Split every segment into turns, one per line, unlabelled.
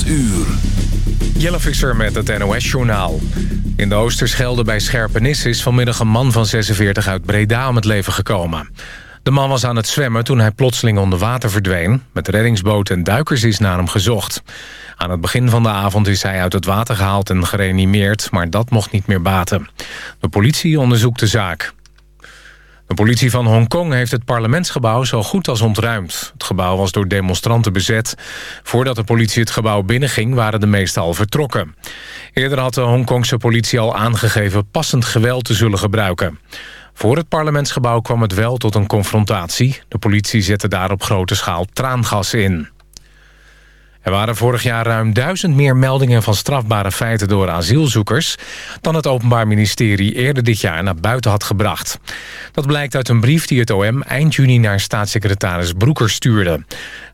8 uur.
Jelle Visser met het NOS-journaal. In de Oosterschelde bij Scherpenis is vanmiddag een man van 46 uit Breda om het leven gekomen. De man was aan het zwemmen toen hij plotseling onder water verdween. Met reddingsboot en duikers is naar hem gezocht. Aan het begin van de avond is hij uit het water gehaald en gereanimeerd... maar dat mocht niet meer baten. De politie onderzoekt de zaak. De politie van Hongkong heeft het parlementsgebouw zo goed als ontruimd. Het gebouw was door demonstranten bezet. Voordat de politie het gebouw binnenging waren de meesten al vertrokken. Eerder had de Hongkongse politie al aangegeven passend geweld te zullen gebruiken. Voor het parlementsgebouw kwam het wel tot een confrontatie. De politie zette daar op grote schaal traangas in. Er waren vorig jaar ruim duizend meer meldingen van strafbare feiten door asielzoekers... dan het Openbaar Ministerie eerder dit jaar naar buiten had gebracht. Dat blijkt uit een brief die het OM eind juni naar staatssecretaris Broeker stuurde.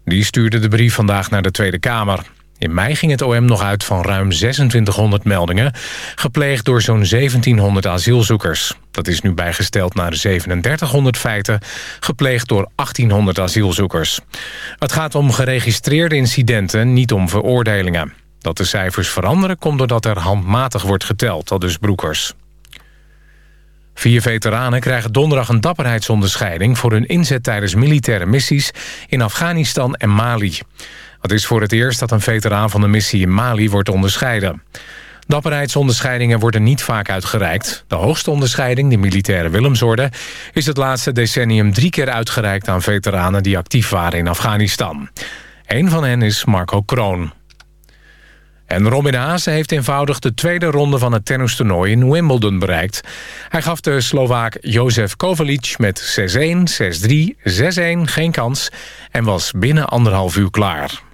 Die stuurde de brief vandaag naar de Tweede Kamer. In mei ging het OM nog uit van ruim 2600 meldingen... gepleegd door zo'n 1700 asielzoekers. Dat is nu bijgesteld naar 3700 feiten... gepleegd door 1800 asielzoekers. Het gaat om geregistreerde incidenten, niet om veroordelingen. Dat de cijfers veranderen komt doordat er handmatig wordt geteld, al dus Broekers. Vier veteranen krijgen donderdag een dapperheidsonderscheiding... voor hun inzet tijdens militaire missies in Afghanistan en Mali. Het is voor het eerst dat een veteraan van de missie in Mali wordt onderscheiden. Dapperheidsonderscheidingen worden niet vaak uitgereikt. De hoogste onderscheiding, de militaire Willemsorde... is het laatste decennium drie keer uitgereikt aan veteranen... die actief waren in Afghanistan. Een van hen is Marco Kroon. En Robin Haase heeft eenvoudig de tweede ronde van het tennistoernooi in Wimbledon bereikt. Hij gaf de Slovaak Jozef Kovalic met 6-1, 6-3, 6-1 geen kans... en was binnen anderhalf uur klaar.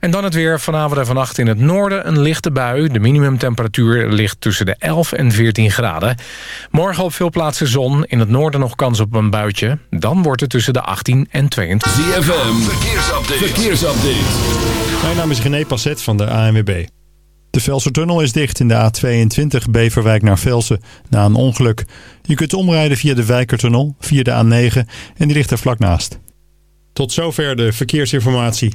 En dan het weer. Vanavond en vannacht in het noorden een lichte bui. De minimumtemperatuur ligt tussen de 11 en 14 graden. Morgen op veel plaatsen zon. In het noorden nog kans op een buitje. Dan wordt het tussen de 18 en 22.
ZFM, verkeersupdate. verkeersupdate.
Mijn naam is René Passet van de ANWB. De Velsertunnel is dicht in de A22 Beverwijk naar Velsen na een ongeluk. Je kunt omrijden via de Wijkertunnel, via de A9 en die ligt er vlak naast. Tot zover de verkeersinformatie.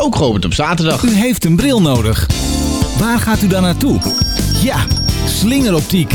ook geopend op zaterdag.
U heeft een bril nodig. Waar gaat u dan naartoe? Ja, slingeroptiek.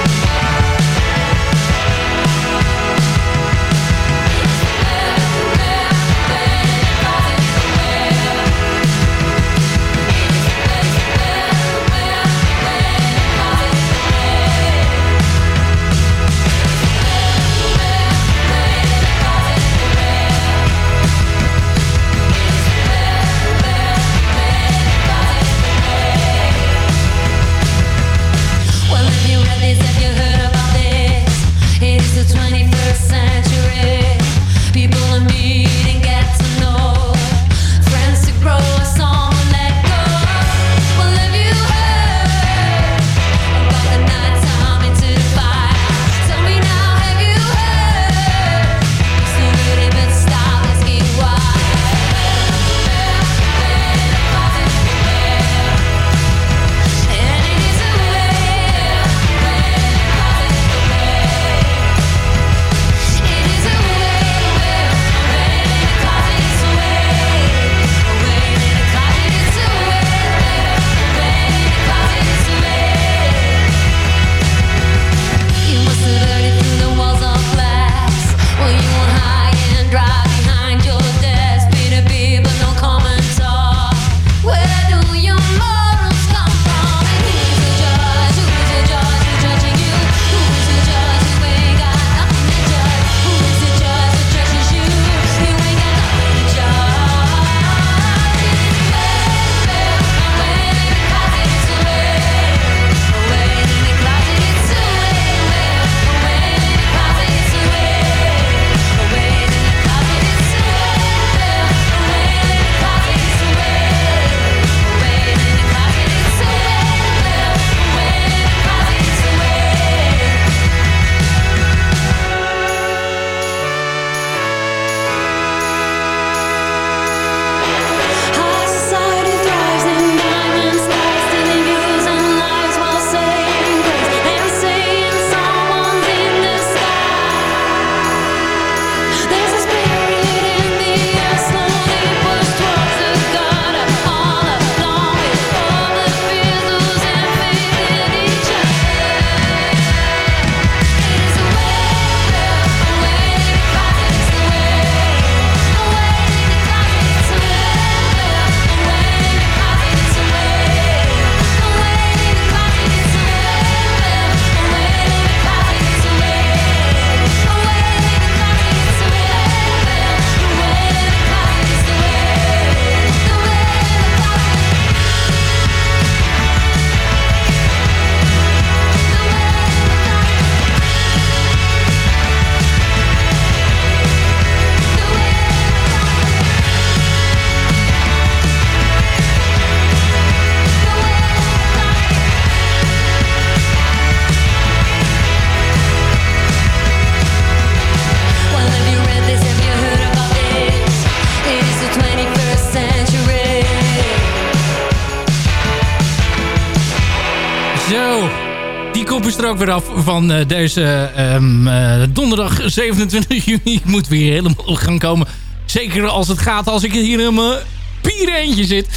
Ook weer af van eh, deze ehm, eh, donderdag 27 juni. Ik moet weer helemaal gaan komen. Zeker als het gaat als ik hier in mijn pier eentje zit.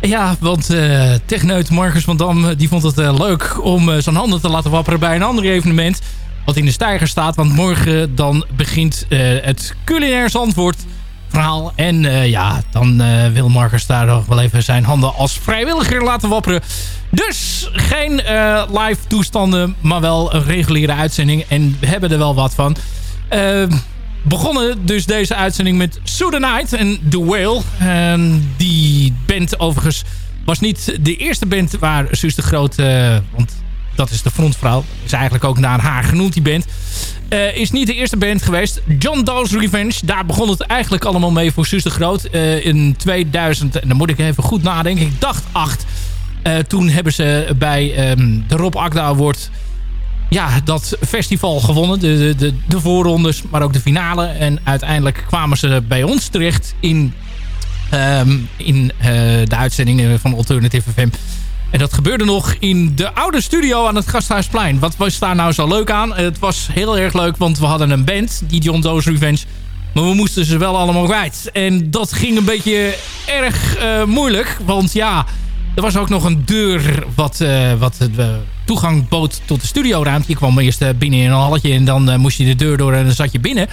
Ja, want eh techneut Marcus van Dam die vond het leuk om zijn handen te laten wapperen bij een ander evenement. Wat in de stijger staat. Want morgen dan begint het culinair Zandvoort verhaal. En eh, ja, dan eh, wil Marcus daar nog wel even zijn handen als vrijwilliger laten wapperen. Dus geen eh, live toestanden, maar wel een reguliere uitzending. En we hebben er wel wat van. Begonnen dus deze uitzending met Sue Night en The Whale. Die band overigens was niet de eerste band waar Suus de Groot... eh, want dat is de frontvrouw. Is eigenlijk ook naar haar genoemd, die band. Eh, is niet de eerste band geweest. John Doe's Revenge. Daar begon het eigenlijk allemaal mee voor Suus de Groot. Eh, in 2000, en dan moet ik even goed nadenken. Ik dacht 8. Eh, toen hebben ze bij ehm, de Rob Akda Award... Ja, dat festival gewonnen. De, de, de, de voorrondes, maar ook de finale. En uiteindelijk kwamen ze bij ons terecht in, ehm, in de uitzendingen van Alternative FM. En dat gebeurde nog in de oude studio aan het Gasthuisplein. Wat was daar nou zo leuk aan? Het was heel erg leuk, want we hadden een band, die John Doe's Revenge. Maar we moesten ze wel allemaal kwijt. En dat ging een beetje erg eh, moeilijk. Want ja, Er was ook nog een deur wat, eh, wat de toegang bood tot de studioruimte. Je kwam eerst eh, binnen in een halletje en dan eh, moest je de deur door en dan zat je binnen.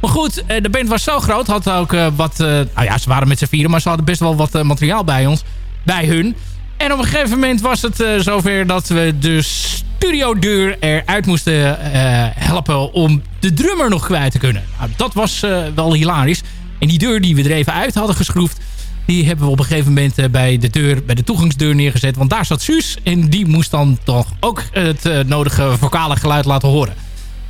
Maar goed, eh, de band was zo groot. Had ook eh, wat... eh, nou ja, ze waren met z'n vieren, maar ze hadden best wel wat eh, materiaal bij ons. Bij hun. En op een gegeven moment was het eh, zover dat we de studiodeur eruit moesten eh, helpen om de drummer nog kwijt te kunnen. Nou, dat was eh, wel hilarisch. En die deur die we er even uit hadden geschroefd, die hebben we op een gegeven moment bij de deur, bij de toegangsdeur neergezet. Want daar zat Suus en die moest dan toch ook het nodige vocale geluid laten horen.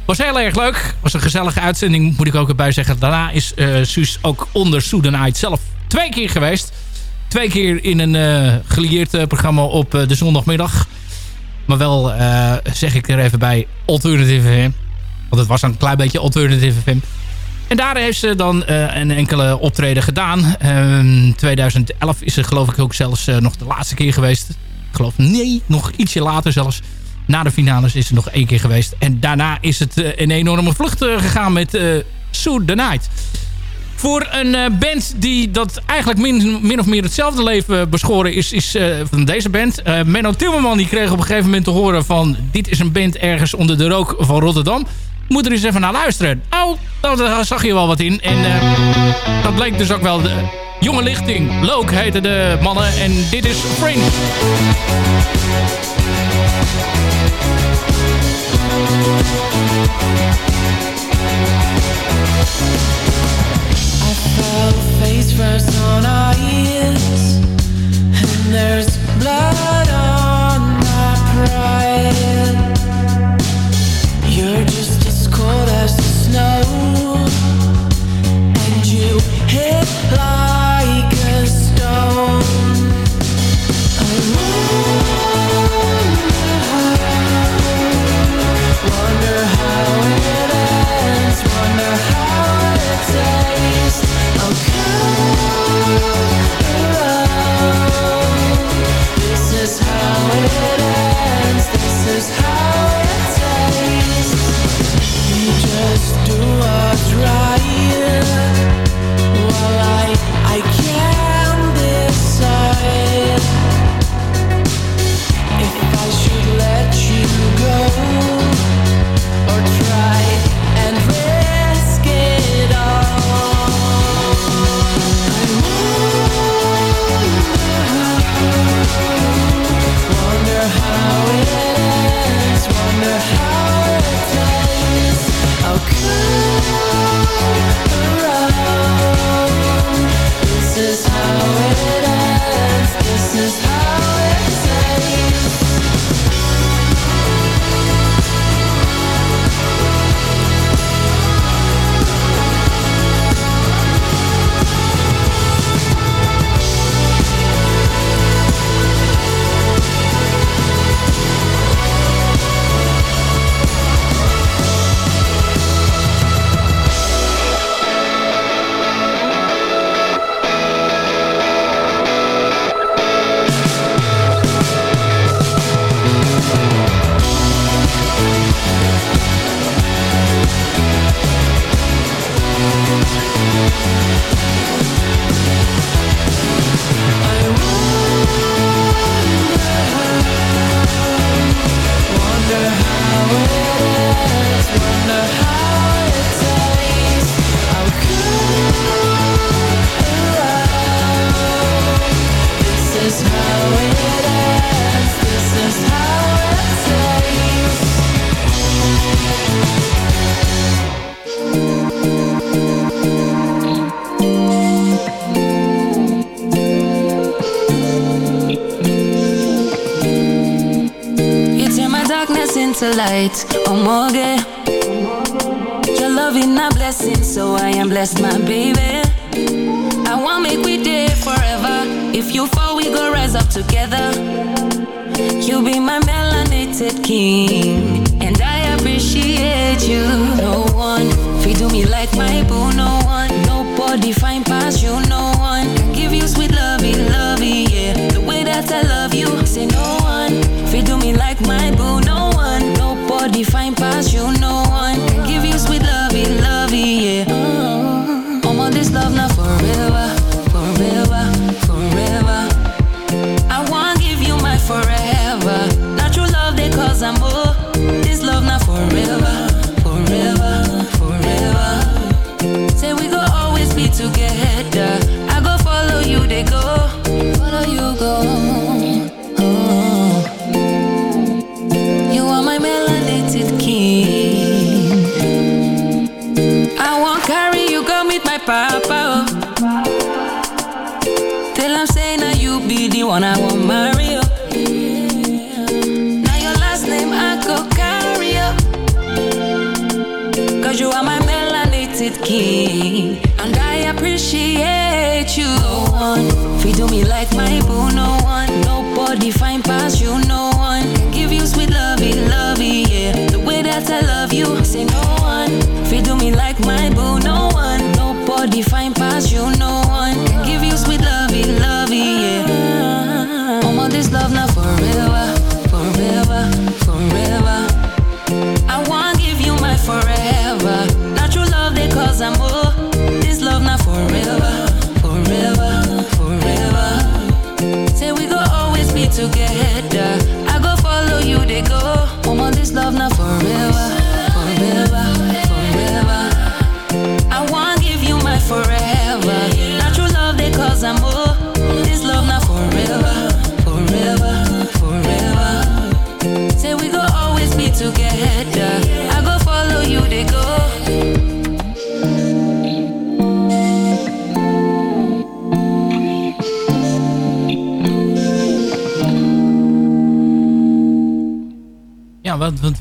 Was heel erg leuk. Was een gezellige uitzending, moet ik ook erbij zeggen. Daarna is Suus ook onder Soedenite zelf twee keer geweest. Twee keer in een eh gelieerd eh, programma op eh, de zondagmiddag. Maar wel, zeg ik er even bij, Alternative FM. Want het was een klein beetje Alternative FM. En daar heeft ze dan een enkele optreden gedaan. Ehm 2011 is ze geloof ik ook zelfs nog de laatste keer geweest. Ik geloof, nee, nog ietsje later zelfs. Na de finales is ze nog één keer geweest. En daarna is het een enorme vlucht gegaan met eh Soothe the Night. Voor een eh, band die dat eigenlijk min, min of meer hetzelfde leven beschoren is, is eh, van deze band. Eh, Menno Timmerman die kreeg op een gegeven moment te horen van... dit is een band ergens onder de rook van Rotterdam. Moet er eens even naar luisteren. Nou, daar zag je wel wat in. En dat bleek dus ook wel de jonge lichting. Loke heette de mannen en dit is Fringe.
You're just as cold as the snow
alive. Light, oh morgue. Your love is a blessing, so I am blessed, my baby. I want make we day forever. If you fall, we go rise up together. You be my melanated king, and I appreciate you. No one fi do me like my boo, no one. Nobody find past you, no one. Can give you sweet lovey, lovey, yeah. The way that I love you, say no one. Fi do me like my boo, no find past you, no one. Can give you sweet lovey, lovey, yeah.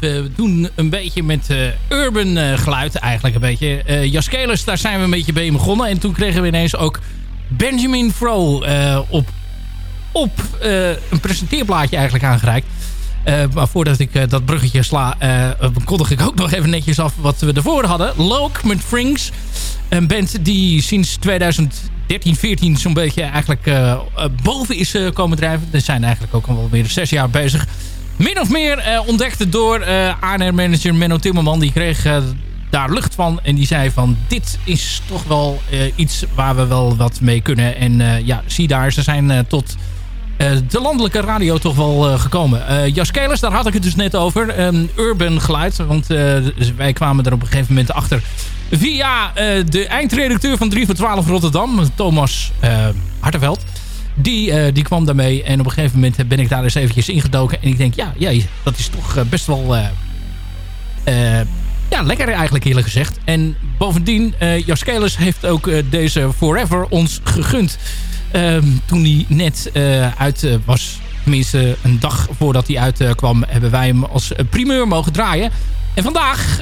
We
doen een beetje met eh, urban eh, geluid eigenlijk een beetje. Jaskelus, daar zijn we een beetje bij begonnen. En toen kregen we ineens ook Benjamin Fro op, op een presenteerblaadje eigenlijk aangereikt. Maar voordat ik dat bruggetje sla, kondig ik ook nog even netjes af wat we ervoor hadden. Loke met Frings. Een band die sinds 2013, 14 zo'n beetje eigenlijk boven is komen drijven. Ze zijn eigenlijk ook al zes jaar bezig. Min of meer eh, ontdekt door eh ANR-manager Menno Timmerman. Die kreeg eh, daar lucht van. En die zei van dit is toch wel iets waar we wel wat mee kunnen. En ja, zie daar, ze zijn tot de landelijke radio toch wel gekomen. Eh Jas daar had ik het dus net over. Een urban geluid. Want dus wij kwamen er op een gegeven moment achter. Via de eindredacteur van 3 voor 12 Rotterdam. Thomas Hartenveld. Die, eh, die kwam daarmee. En op een gegeven moment ben ik daar eens eventjes ingedoken. En ik denk, ja, ja dat is toch eh, best wel... eh, ja, lekker eigenlijk eerlijk gezegd. En bovendien, Kelers heeft ook deze Forever ons gegund. Ehm, toen hij net uit was, tenminste een dag voordat hij uitkwam, hebben wij hem als primeur mogen draaien. En vandaag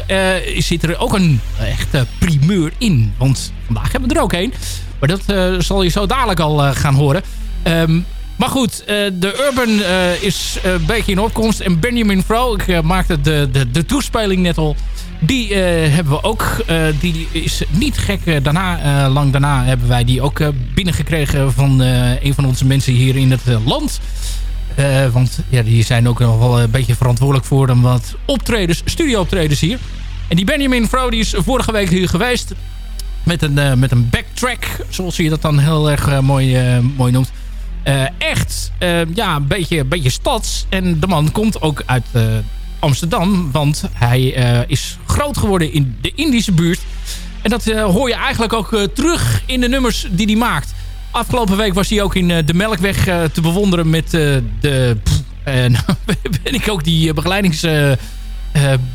zit er ook een echte primeur in. Want vandaag hebben we er ook een. Maar dat eh, zal je zo dadelijk al eh, gaan horen. Ehm, maar goed, eh, de Urban is een beetje in opkomst. En Benjamin Fro, ik maakte de, de, de toespeling net al. Die hebben we ook. die is niet gek. daarna, lang daarna hebben wij die ook binnengekregen van een van onze mensen hier in het land. Want ja, die zijn ook nog wel een beetje verantwoordelijk voor een wat optredens, studio-optredens hier. En die Benjamin Fro die is vorige week hier geweest. Met een, eh, met een backtrack, zoals je dat dan heel erg eh, mooi, eh, mooi noemt. Echt, ja, een beetje, beetje stads. En de man komt ook uit Amsterdam. Want hij is groot geworden in de Indische buurt. En dat hoor je eigenlijk ook terug in de nummers die hij maakt. Afgelopen week was hij ook in de Melkweg te bewonderen met de... nou ben ik ook die begeleidings...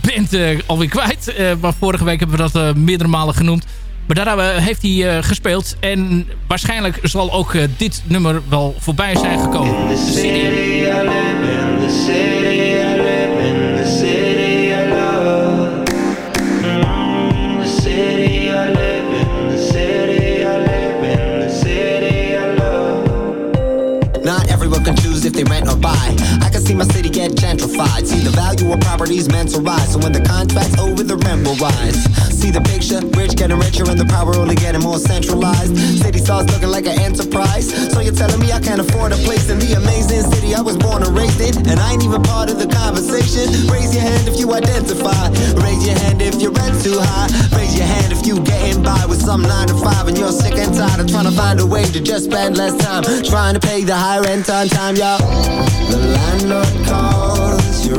band eh, alweer kwijt. Maar vorige week hebben we dat meerdere malen genoemd. Maar daar eh, heeft hij eh, gespeeld. En waarschijnlijk zal ook eh, dit nummer wel voorbij zijn gekomen. City.
The value of properties meant to rise. So when the contract's over, the rent will rise. See the picture, rich getting richer and the power only getting more centralized. City starts looking like an enterprise. So you're telling me I can't afford a place in the amazing city I was born and raised in, and I ain't even part of the conversation. Raise your hand if you identify. Raise your hand if your rent's too high. Raise your hand if you getting by with some nine to five and you're sick and tired of trying to find a way to just spend less time trying to pay the high rent on time, y'all. The landlord calls, your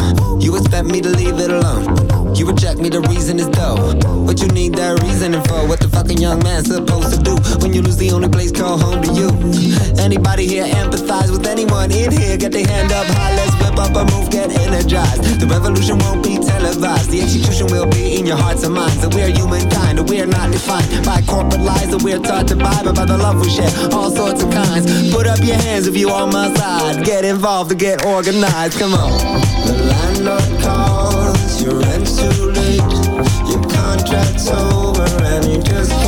You expect me to leave it alone.
You reject me, the reason is though. What you need that reasoning for? What the fucking young man's supposed to do when you lose the only place called home to you? Anybody here empathize with anyone in here? Get their hand up high, let's whip up a move, get energized. The revolution won't be televised, the execution will be in your hearts and minds. That we're humankind, that we're not defined by corporate lies, that we're taught to buy, but by the love we share, all sorts of kinds. Put up your hands if you're on my side. Get involved and get organized, come on. Your rent's too late, your contract's over, and you just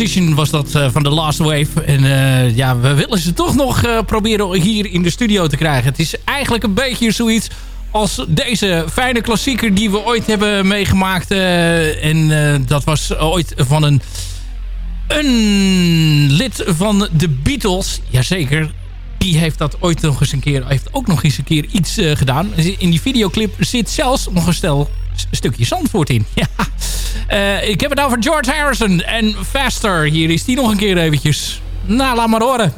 Was dat eh, van The Last Wave. En eh, ja, we willen ze toch nog eh, proberen hier in de studio te krijgen. Het is eigenlijk een beetje zoiets als deze fijne klassieker die we ooit hebben meegemaakt. en dat was ooit van een, een lid van de Beatles. Jazeker, die heeft dat ooit nog eens een keer, heeft ook nog eens een keer iets gedaan. In die videoclip zit zelfs nog een stel stukje Zandvoort in. Ja. Eh, ik heb het over George Harrison en Faster. Hier is die nog een keer eventjes. Nou, laat maar horen.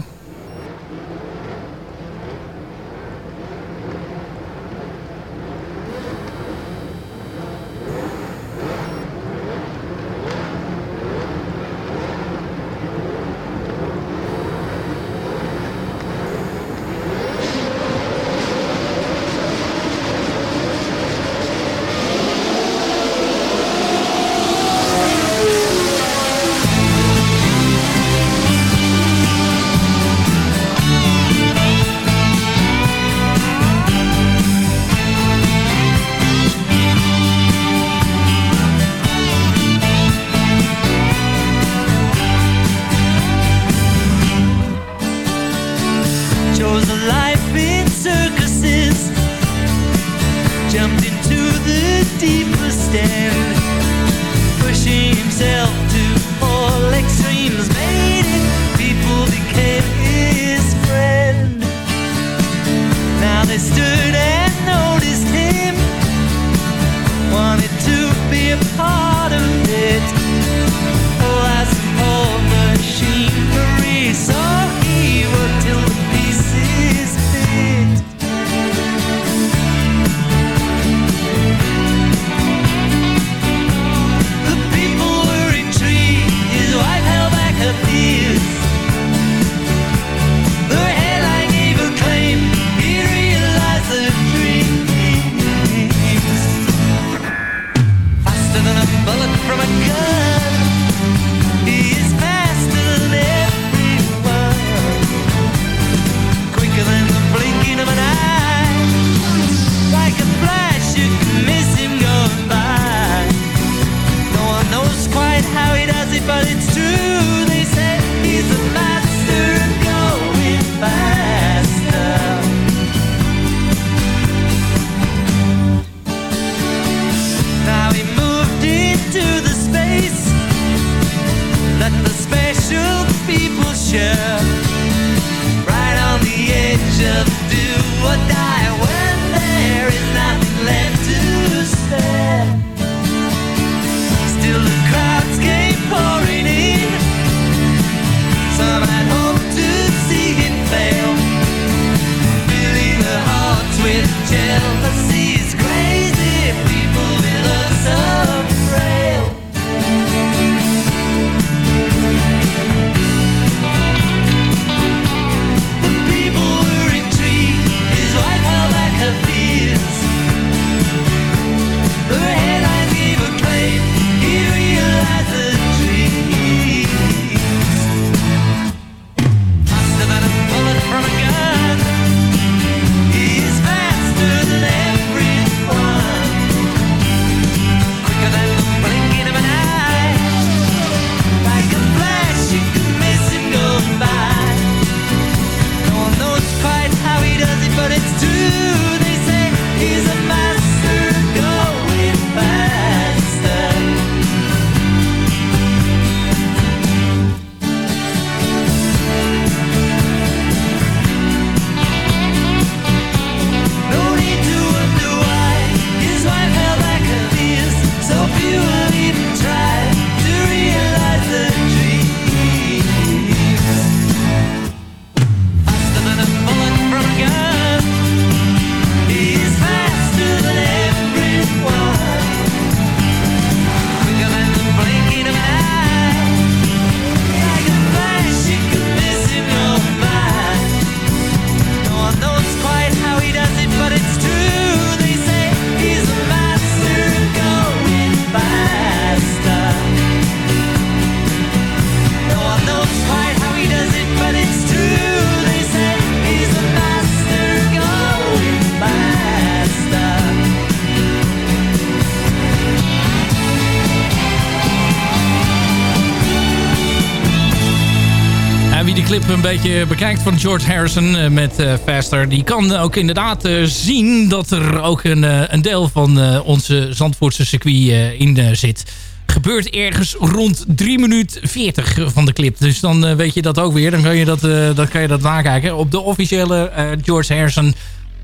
Een beetje bekijkt van George Harrison eh, met eh, Faster... die kan ook inderdaad eh, zien dat er ook een, een deel van onze Zandvoortse circuit in zit. Gebeurt ergens rond 3 minuut 40 van de clip. Dus dan weet je dat ook weer. Dan kan je dat, dan kan je dat nakijken. Op de officiële George Harrison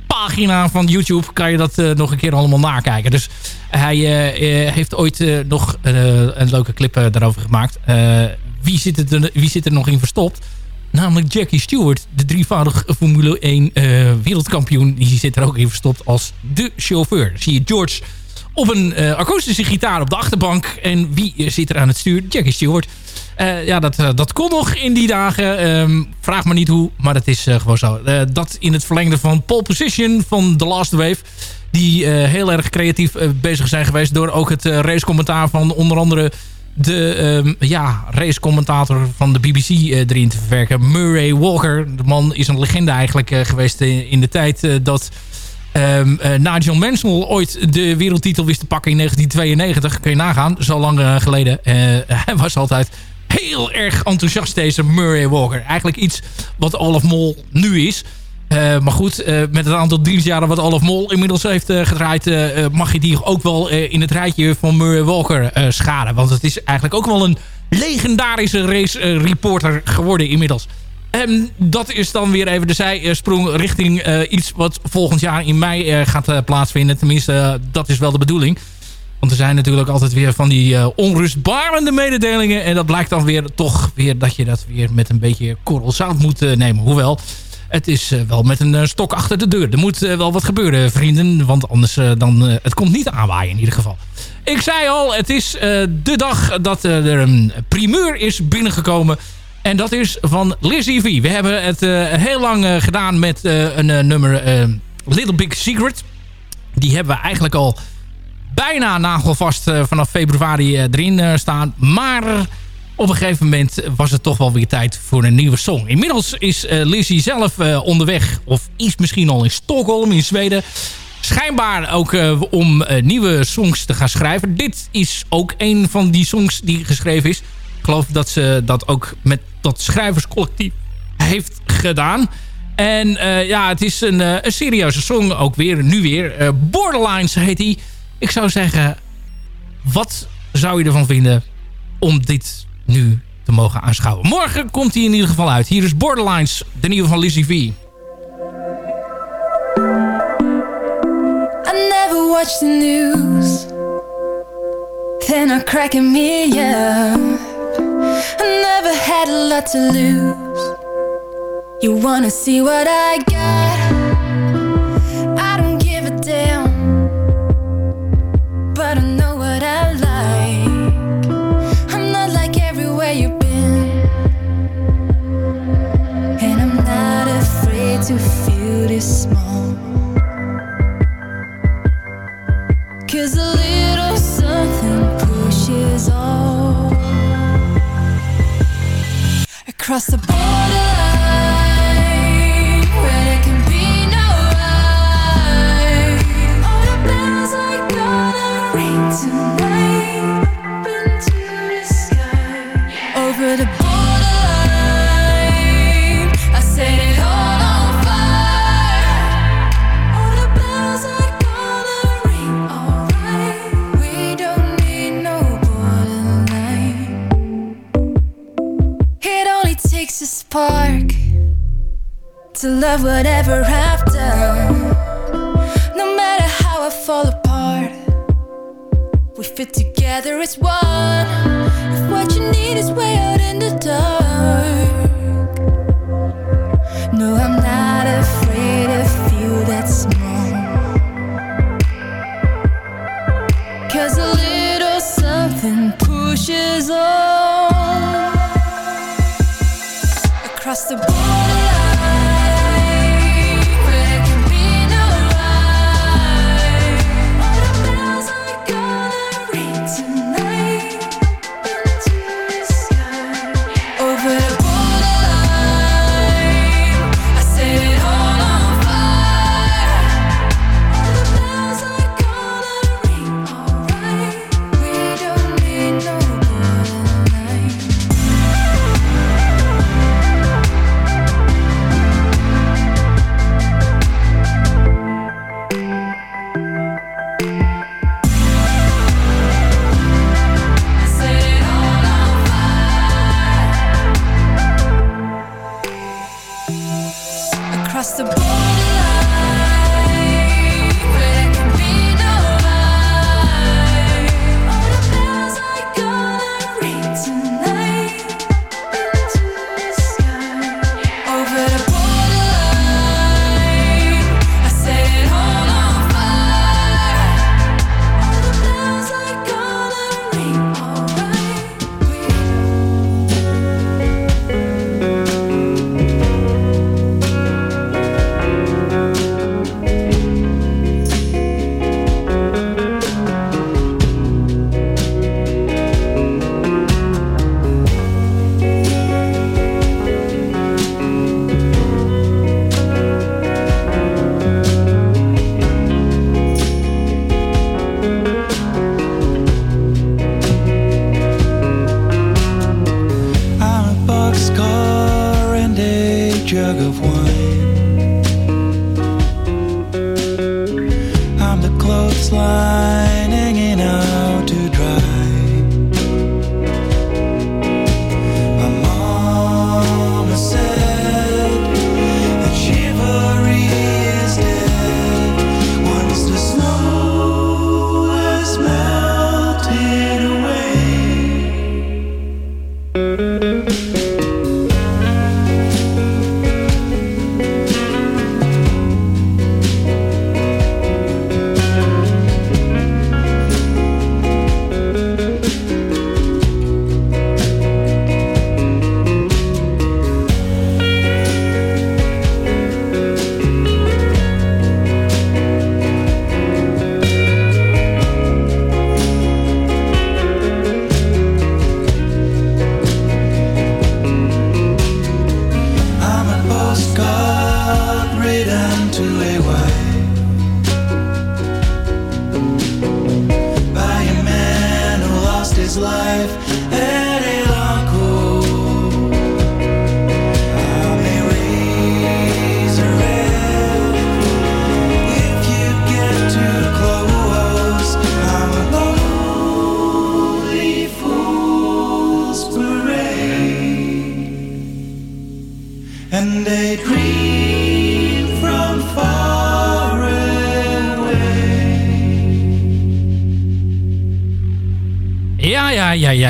pagina van YouTube kan je dat nog een keer allemaal nakijken. Dus hij heeft ooit nog een leuke clip daarover gemaakt. Wie, zit wie zit er nog in verstopt? Namelijk Jackie Stewart, de drievoudig Formule 1 eh, wereldkampioen. Die zit er ook in verstopt als de chauffeur. Zie je George op een eh, akoestische gitaar op de achterbank. En wie eh, zit er aan het stuur? Jackie Stewart. Ja, dat, dat kon nog in die dagen. Ehm, vraag me niet hoe, maar dat is gewoon zo. Dat in het verlengde van Pole Position van The Last Wave. Die heel erg creatief bezig zijn geweest... door ook het racecommentaar van onder andere... de ehm, ja, racecommentator van de BBC eh, erin te verwerken. Murray Walker. De man is een legende eigenlijk eh, geweest in, in de tijd... eh, dat eh, Nigel Mansell ooit de wereldtitel wist te pakken in 1992. Kun je nagaan, zo lang eh, geleden. Eh, hij was altijd heel erg enthousiast, deze Murray Walker. Eigenlijk iets wat Olaf Mol nu is. Eh, maar goed, eh, met het aantal dienstjaren wat Olaf Mol inmiddels heeft eh, gedraaid... mag je die ook wel in het rijtje van Murray Walker schaden. Want het is eigenlijk ook wel een legendarische race eh, reporter geworden inmiddels. En dat is dan weer even de zijsprong richting iets wat volgend jaar in mei gaat plaatsvinden. Tenminste, dat is wel de bedoeling. Want er zijn natuurlijk altijd weer van die onrustbarende mededelingen. En dat blijkt dan weer toch weer dat je dat weer met een beetje korrel zout moet nemen. Hoewel, het is eh, wel met een eh, stok achter de deur. Er moet eh, wel wat gebeuren, vrienden. Want anders dan, het komt niet aanwaaien in ieder geval. Ik zei al, het is de dag dat er een primeur is binnengekomen. En dat is van Lizzie V. We hebben het heel lang gedaan met een nummer Little Big Secret. Die hebben we eigenlijk al bijna nagelvast vanaf februari erin staan. Maar op een gegeven moment was het toch wel weer tijd voor een nieuwe song. Inmiddels is eh, Lizzie zelf eh, onderweg. Of is misschien al in Stockholm in Zweden. Schijnbaar ook eh, om nieuwe songs te gaan schrijven. Dit is ook een van die songs die geschreven is. Ik geloof dat ze dat ook met dat schrijverscollectief heeft gedaan. En ja, het is een, een serieuze song ook weer, nu weer. Borderlines heet die. Ik zou zeggen, wat zou je ervan vinden om dit nu te mogen aanschouwen? Morgen komt hij in ieder geval uit. Hier is Borderlines, de nieuwe van Lizzie V.
I never watch the news. Then I crack a me up. I never had a lot to lose. You wanna see what I got?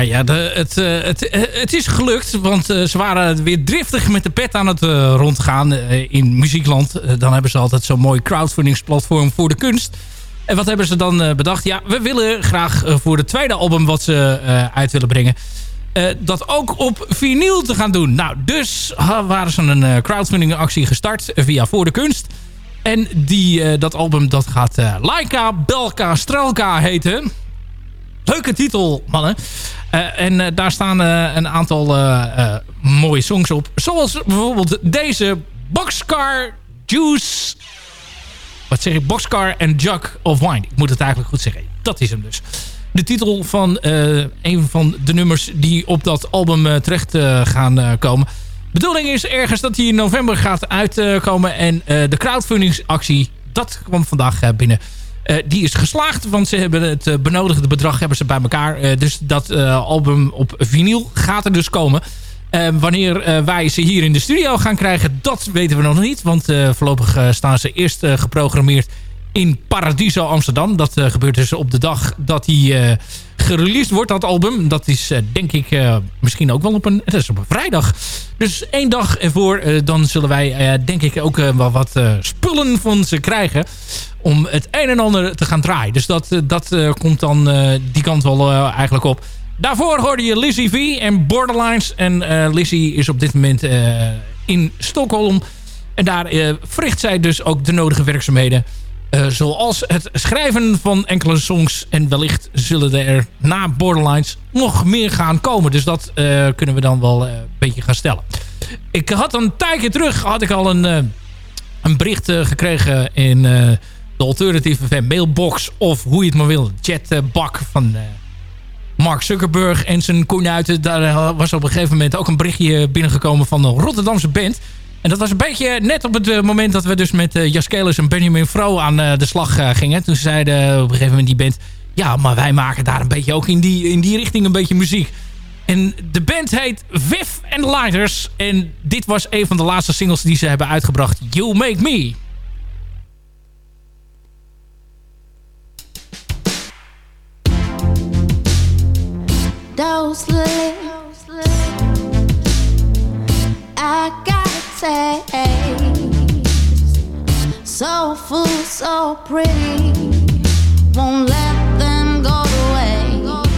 Ja, ja, het, eh, het, eh, het is gelukt, want eh, ze waren weer driftig met de pet aan het rondgaan in muziekland. Dan hebben ze altijd zo'n mooi crowdfundingsplatform voor de kunst. En wat hebben ze dan bedacht? Ja, we willen graag voor het tweede album wat ze uit willen brengen... dat ook op vinyl te gaan doen. Nou, dus waren ze een eh, crowdfunding actie gestart via Voor de Kunst. En die, dat album dat gaat Laika Belka Strelka heten. Leuke titel, mannen. Eh, en eh, daar staan eh, een aantal mooie songs op. Zoals bijvoorbeeld deze Boxcar Juice. Wat zeg ik? Boxcar and Jug of Wine. Ik moet het eigenlijk goed zeggen. Dat is hem dus. De titel van een van de nummers die op dat album terecht gaan komen. Bedoeling is ergens dat hij in november gaat uitkomen. en de crowdfundingsactie, dat kwam vandaag binnen. Eh, die is geslaagd, want ze hebben het eh, benodigde bedrag hebben ze bij elkaar. Eh, dus dat album op vinyl gaat er dus komen. Wanneer wij ze hier in de studio gaan krijgen, dat weten we nog niet. Want voorlopig staan ze eerst geprogrammeerd in Paradiso Amsterdam. Dat eh, gebeurt dus op de dag dat hij eh gereleased wordt, dat album. Dat is eh, denk ik misschien ook wel op een, dat is op een vrijdag. Dus één dag ervoor, dan zullen wij denk ik ook wel wat spullen van ze krijgen. Om het een en ander te gaan draaien. Dus dat, dat komt dan die kant wel eigenlijk op. Daarvoor hoorde je Lizzie V en Borderlines. En Lizzie is op dit moment in Stockholm. En daar verricht zij dus ook de nodige werkzaamheden. Eh, zoals het schrijven van enkele songs. En wellicht zullen er na Borderlines nog meer gaan komen. Dus dat eh, kunnen we dan wel eh, een beetje gaan stellen. Ik had een tijdje terug had ik al een, een bericht gekregen in de Alternative FM mailbox. Of hoe je het maar wil. Chatbak van Mark Zuckerberg en zijn konuiten. Daar was op een gegeven moment ook een berichtje binnengekomen van een Rotterdamse band. En dat was een beetje net op het eh, moment dat we dus met uh, Jaskelis en Benjamin Vro aan eh, de slag eh, gingen. Toen zeiden op een gegeven moment die band... Ja, maar wij maken daar een beetje ook in die, in die richting een beetje muziek. En de band heet Viv and Lighters. En dit was een van de laatste singles die ze hebben uitgebracht. You Make Me.
Taste. So full, so pretty. Won't let them go waste.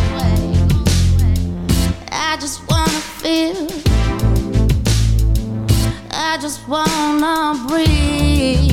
I just wanna feel. I just wanna breathe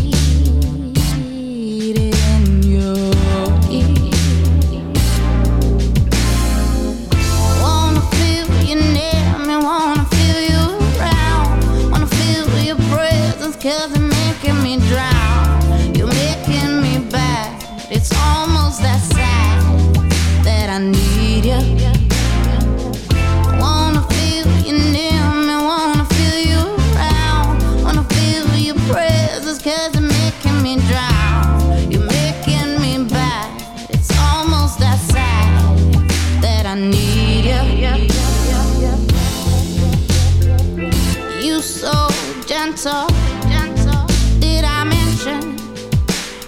gentle, gentle. Did I mention?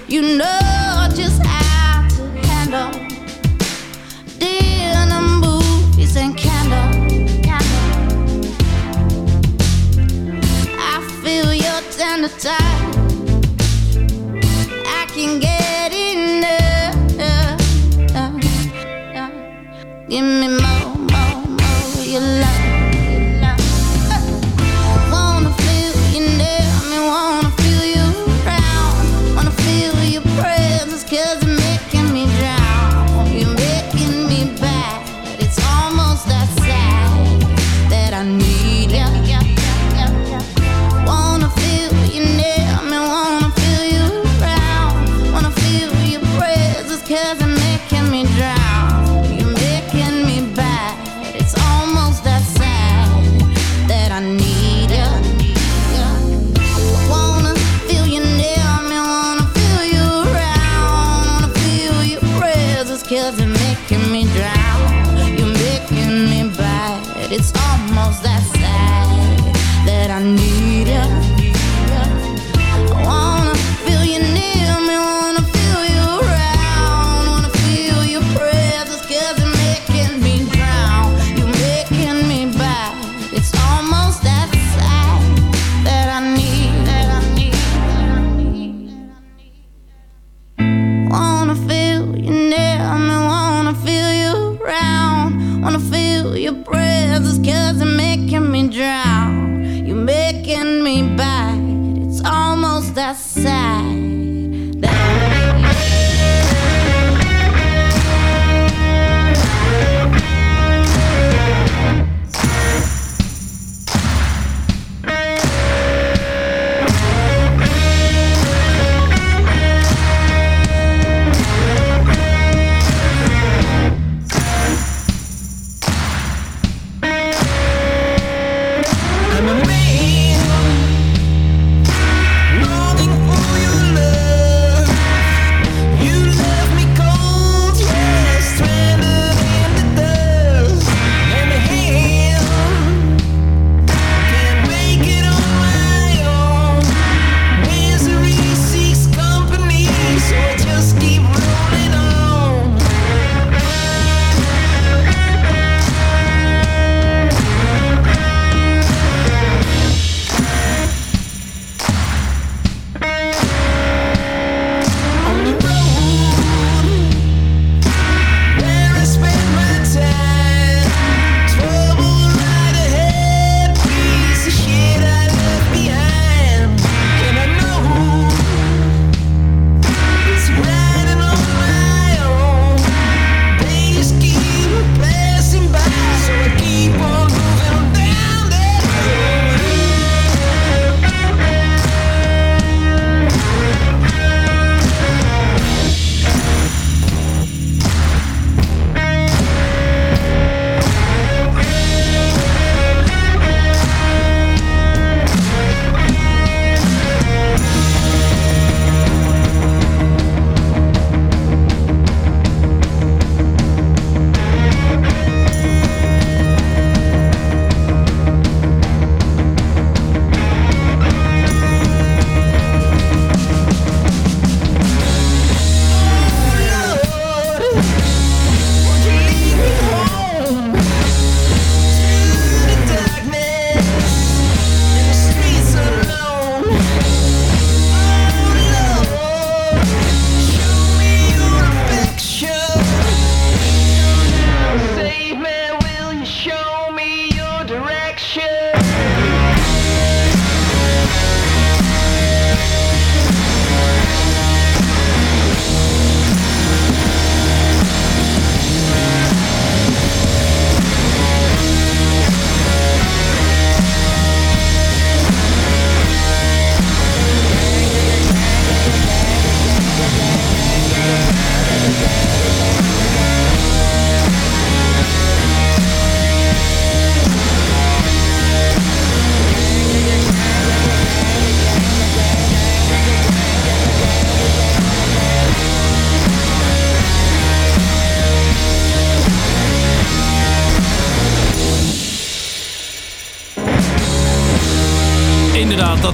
You know just how to handle dinner, movies, and candle. candle. I feel your tender touch.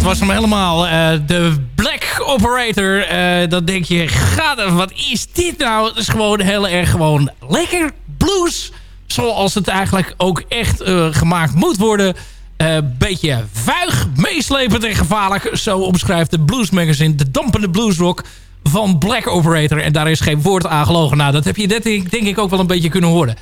Was hem helemaal. Eh, de Black Operator. eh, dan denk je, gaat wat is dit nou? Het is gewoon heel erg gewoon lekker blues. Zoals het eigenlijk ook echt eh, gemaakt moet worden. Beetje vuig, meeslepend en gevaarlijk. Zo omschrijft de Blues Magazine de dampende bluesrock van Black Operator. En daar is geen woord aan gelogen. Nou, dat heb je ik, denk ik ook wel een beetje kunnen horen.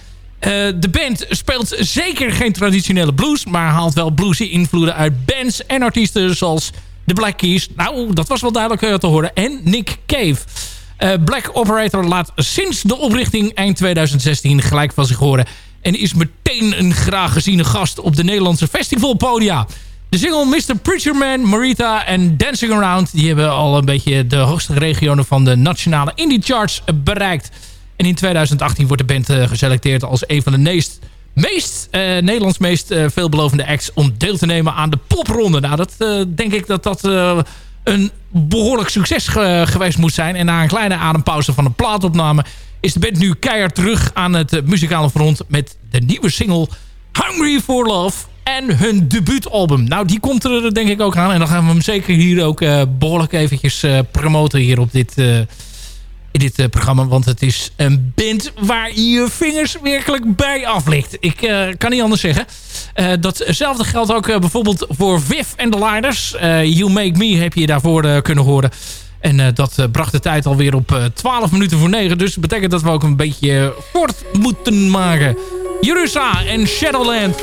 Eh, de band speelt zeker geen traditionele blues... maar haalt wel bluesy invloeden uit bands en artiesten zoals de Black Keys. Nou, dat was wel duidelijk eh, te horen. En Nick Cave. Eh, Black Operator laat sinds de oprichting eind 2016 gelijk van zich horen... en is meteen een graag geziene gast op de Nederlandse festivalpodia. De single Mr. Preacherman, Marita en Dancing Around... die hebben al een beetje de hoogste regionen van de nationale indie charts bereikt... En in 2018 wordt de band eh, geselecteerd als een van de meest, meest eh, Nederlands meest eh, veelbelovende acts om deel te nemen aan de popronde. Nou, dat denk ik dat dat een behoorlijk succes ge- geweest moet zijn. En na een kleine adempauze van een plaatopname is de band nu keihard terug aan het muzikale front met de nieuwe single Hungry for Love en hun debuutalbum. Nou, die komt er denk ik ook aan. En dan gaan we hem zeker hier ook eh, behoorlijk eventjes promoten hier op dit... in dit eh, programma. Want het is een band waar je vingers werkelijk bij aflikt. Ik eh, kan niet anders zeggen. Eh, datzelfde geldt ook bijvoorbeeld voor Viv en de Leiders. Eh, you Make Me heb je daarvoor kunnen horen. En dat bracht de tijd alweer op eh, 12 minuten voor 9. Dus dat betekent dat we ook een beetje kort moeten maken. Jerusa en Shadowland.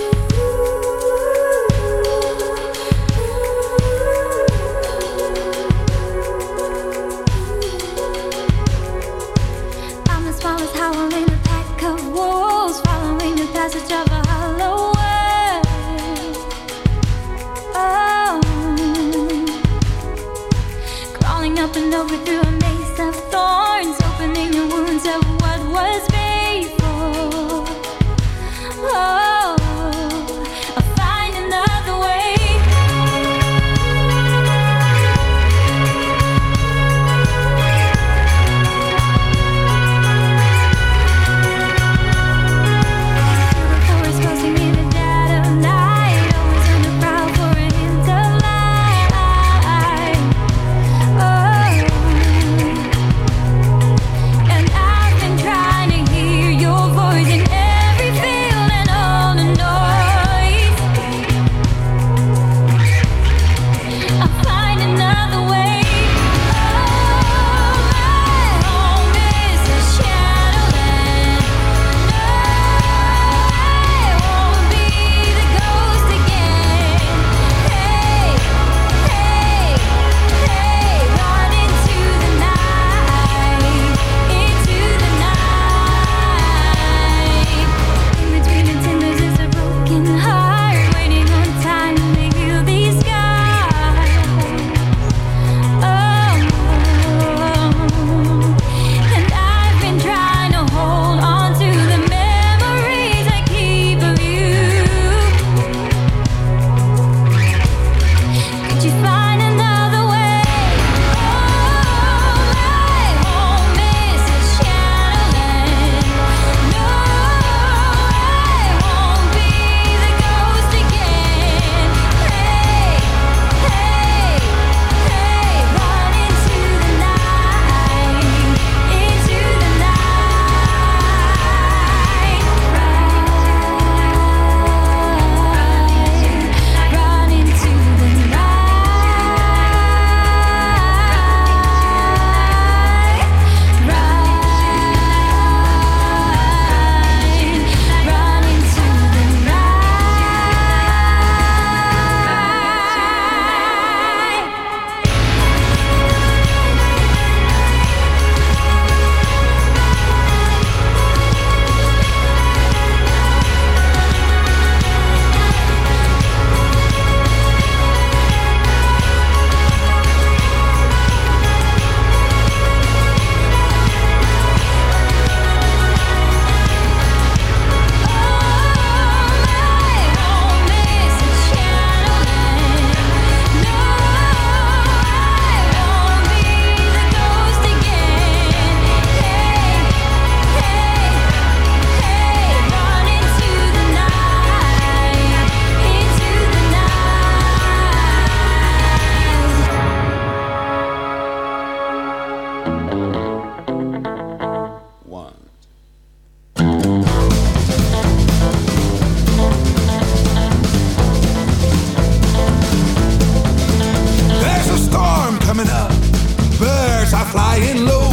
by flying low.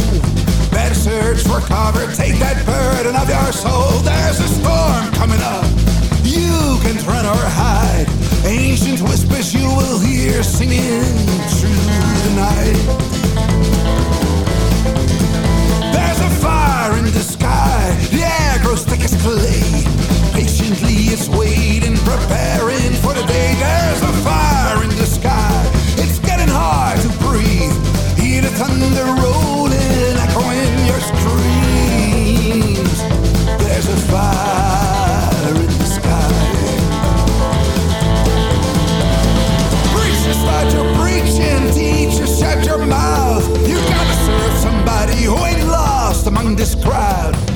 Better search for cover, take that burden of your soul. There's a storm coming up, you can run or hide. Ancient whispers you will
hear singing through the night. There's a fire in the sky, the air grows thick as clay. Patiently it's waiting, preparing for the day. There's a fire. Thunder rolling, your. There's a fire in the sky. Preacher, your preaching. Shut your mouth. You gotta serve somebody who ain't lost among this crowd.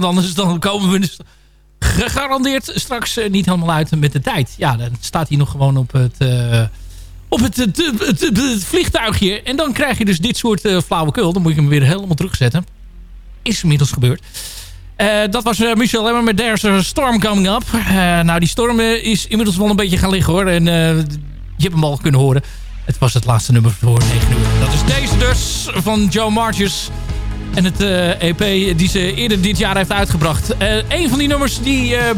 Want anders dan komen we dus gegarandeerd straks eh, niet helemaal uit met de tijd. Ja, dan staat hij nog gewoon op het, eh, het, het, het, vliegtuigje. En dan krijg je dus dit soort eh, flauwekul. Dan moet je hem weer helemaal terugzetten. Is inmiddels gebeurd. Eh, dat was eh, Michel Lemmer met There's a Storm Coming Up. Eh, nou, die storm eh, is inmiddels wel een beetje gaan liggen hoor. En eh, je hebt hem al kunnen horen. Het was het laatste nummer voor 9 uur. Dat is deze dus van Joe Marches. En het eh, EP die ze eerder dit jaar heeft uitgebracht. Eh een van die nummers die eh,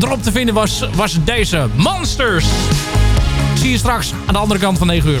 erop te vinden was, was deze. Monsters. Zie je straks aan de andere kant van 9 uur.